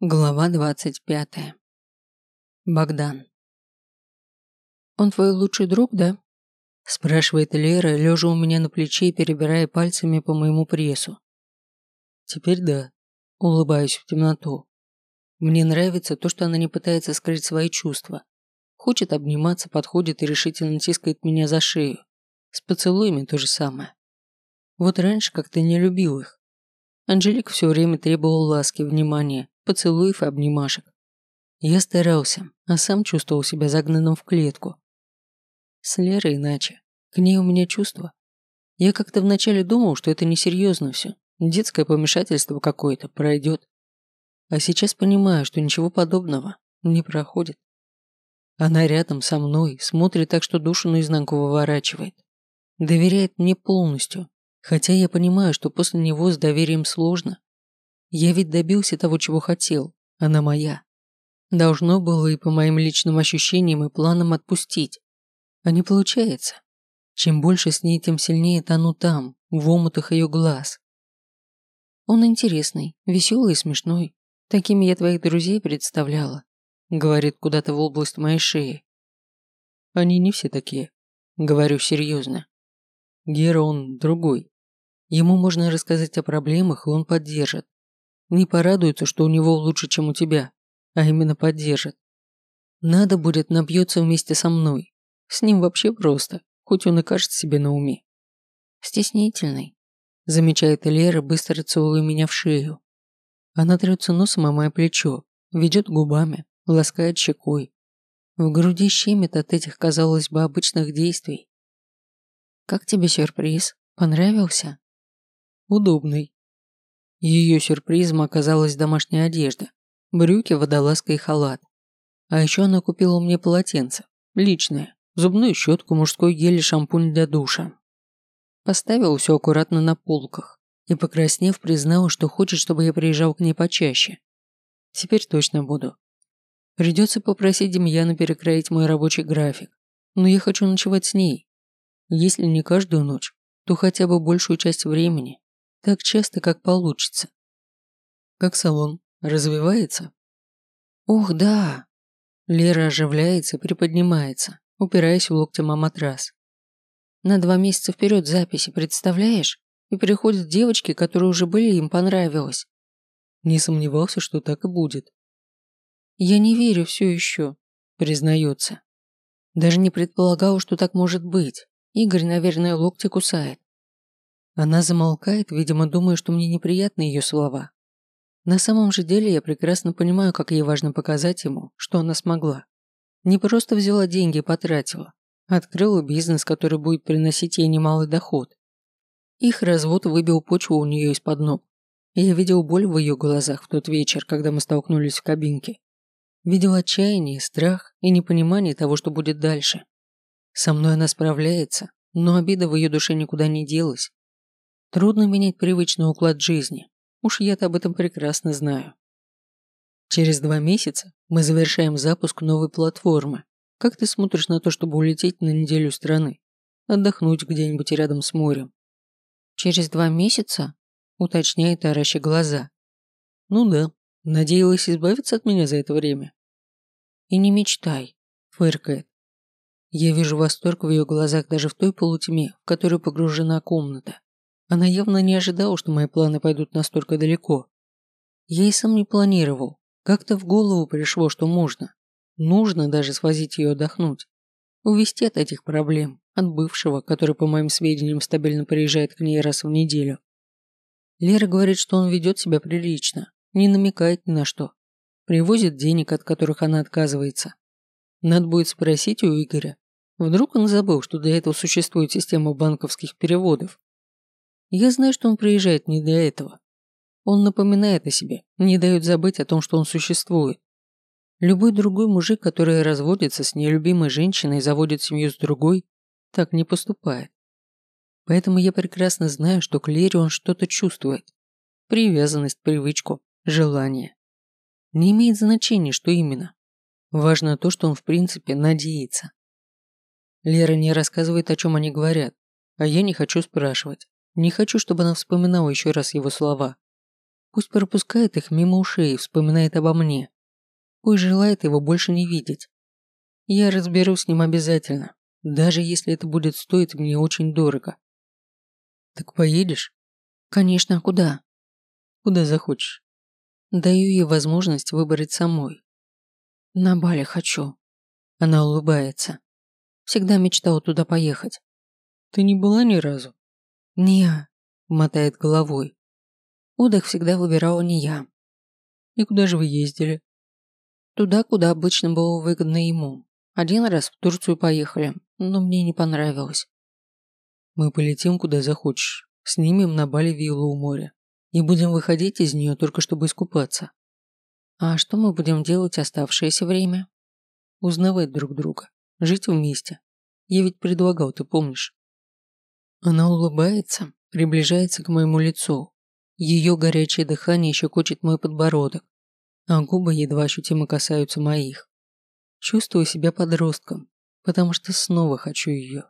Глава двадцать пятая. Богдан. «Он твой лучший друг, да?» спрашивает Лера, лежа у меня на плече и перебирая пальцами по моему прессу. «Теперь да», улыбаюсь в темноту. Мне нравится то, что она не пытается скрыть свои чувства. Хочет обниматься, подходит и решительно тискает меня за шею. С поцелуями то же самое. Вот раньше как-то не любил их. Анжелика все время требовала ласки, внимания, поцелуев и обнимашек. Я старался, а сам чувствовал себя загнанным в клетку. С Лерой иначе. К ней у меня чувства. Я как-то вначале думал, что это несерьезно все. Детское помешательство какое-то пройдет. А сейчас понимаю, что ничего подобного не проходит. Она рядом со мной, смотрит так, что душу наизнанку выворачивает. Доверяет мне полностью, хотя я понимаю, что после него с доверием сложно. Я ведь добился того, чего хотел. Она моя. Должно было и по моим личным ощущениям и планам отпустить. А не получается. Чем больше с ней, тем сильнее тону там, в омутах ее глаз. Он интересный, веселый и смешной. Такими я твоих друзей представляла. Говорит куда-то в область моей шеи. Они не все такие. Говорю серьезно. Гера он другой. Ему можно рассказать о проблемах, и он поддержит. Не порадуется, что у него лучше, чем у тебя, а именно поддержит. Надо будет набьется вместе со мной. С ним вообще просто, хоть он и кажется себе на уме. Стеснительный, замечает Лера, быстро целуя меня в шею. Она трется носом о мое плечо, ведет губами, ласкает щекой. В груди щемит от этих, казалось бы, обычных действий. «Как тебе сюрприз? Понравился?» «Удобный», ее сюрпризом оказалась домашняя одежда, брюки, водолазка и халат. А еще она купила мне полотенце, личное, зубную щетку, мужской гель и шампунь для душа. Поставила все аккуратно на полках и, покраснев, признала, что хочет, чтобы я приезжал к ней почаще. Теперь точно буду. Придется попросить Демьяна перекроить мой рабочий график, но я хочу ночевать с ней. Если не каждую ночь, то хотя бы большую часть времени. Так часто, как получится. Как салон? Развивается? Ух, да. Лера оживляется, приподнимается, упираясь в локтем о матрас. На два месяца вперед записи, представляешь? И приходят девочки, которые уже были, им понравилось. Не сомневался, что так и будет. Я не верю все еще, признается. Даже не предполагал, что так может быть. Игорь, наверное, локти кусает. Она замолкает, видимо, думая, что мне неприятны ее слова. На самом же деле я прекрасно понимаю, как ей важно показать ему, что она смогла. Не просто взяла деньги и потратила, открыла бизнес, который будет приносить ей немалый доход. Их развод выбил почву у нее из-под ног. я видел боль в ее глазах в тот вечер, когда мы столкнулись в кабинке. Видел отчаяние, страх и непонимание того, что будет дальше. Со мной она справляется, но обида в ее душе никуда не делась. Трудно менять привычный уклад жизни. Уж я-то об этом прекрасно знаю. Через два месяца мы завершаем запуск новой платформы. Как ты смотришь на то, чтобы улететь на неделю страны? Отдохнуть где-нибудь рядом с морем? Через два месяца? Уточняет оращи глаза. Ну да, надеялась избавиться от меня за это время. И не мечтай, фыркает. Я вижу восторг в ее глазах даже в той полутьме, в которой погружена комната. Она явно не ожидала, что мои планы пойдут настолько далеко. Я и сам не планировал. Как-то в голову пришло, что можно. Нужно даже свозить ее отдохнуть. Увести от этих проблем, от бывшего, который, по моим сведениям, стабильно приезжает к ней раз в неделю. Лера говорит, что он ведет себя прилично, не намекает ни на что. Привозит денег, от которых она отказывается. Надо будет спросить у Игоря. Вдруг он забыл, что для этого существует система банковских переводов. Я знаю, что он приезжает не для этого. Он напоминает о себе, не дает забыть о том, что он существует. Любой другой мужик, который разводится с нелюбимой женщиной и заводит семью с другой, так не поступает. Поэтому я прекрасно знаю, что к Лере он что-то чувствует. Привязанность, привычку, желание. Не имеет значения, что именно. Важно то, что он в принципе надеется. Лера не рассказывает, о чем они говорят, а я не хочу спрашивать. Не хочу, чтобы она вспоминала еще раз его слова. Пусть пропускает их мимо ушей и вспоминает обо мне. Пусть желает его больше не видеть. Я разберусь с ним обязательно, даже если это будет стоить мне очень дорого. Так поедешь? Конечно, а куда? Куда захочешь. Даю ей возможность выбрать самой. На Бали хочу. Она улыбается. Всегда мечтала туда поехать. Ты не была ни разу? Не, мотает головой. Отдых всегда выбирала не я. И куда же вы ездили? Туда, куда обычно было выгодно ему. Один раз в Турцию поехали, но мне не понравилось. Мы полетим куда захочешь. Снимем на Бали виллу у моря. И будем выходить из нее только чтобы искупаться. А что мы будем делать оставшееся время? Узнавать друг друга. Жить вместе. Я ведь предлагал, ты помнишь? Она улыбается, приближается к моему лицу. Ее горячее дыхание щекочет мой подбородок, а губы едва ощутимо касаются моих. Чувствую себя подростком, потому что снова хочу ее.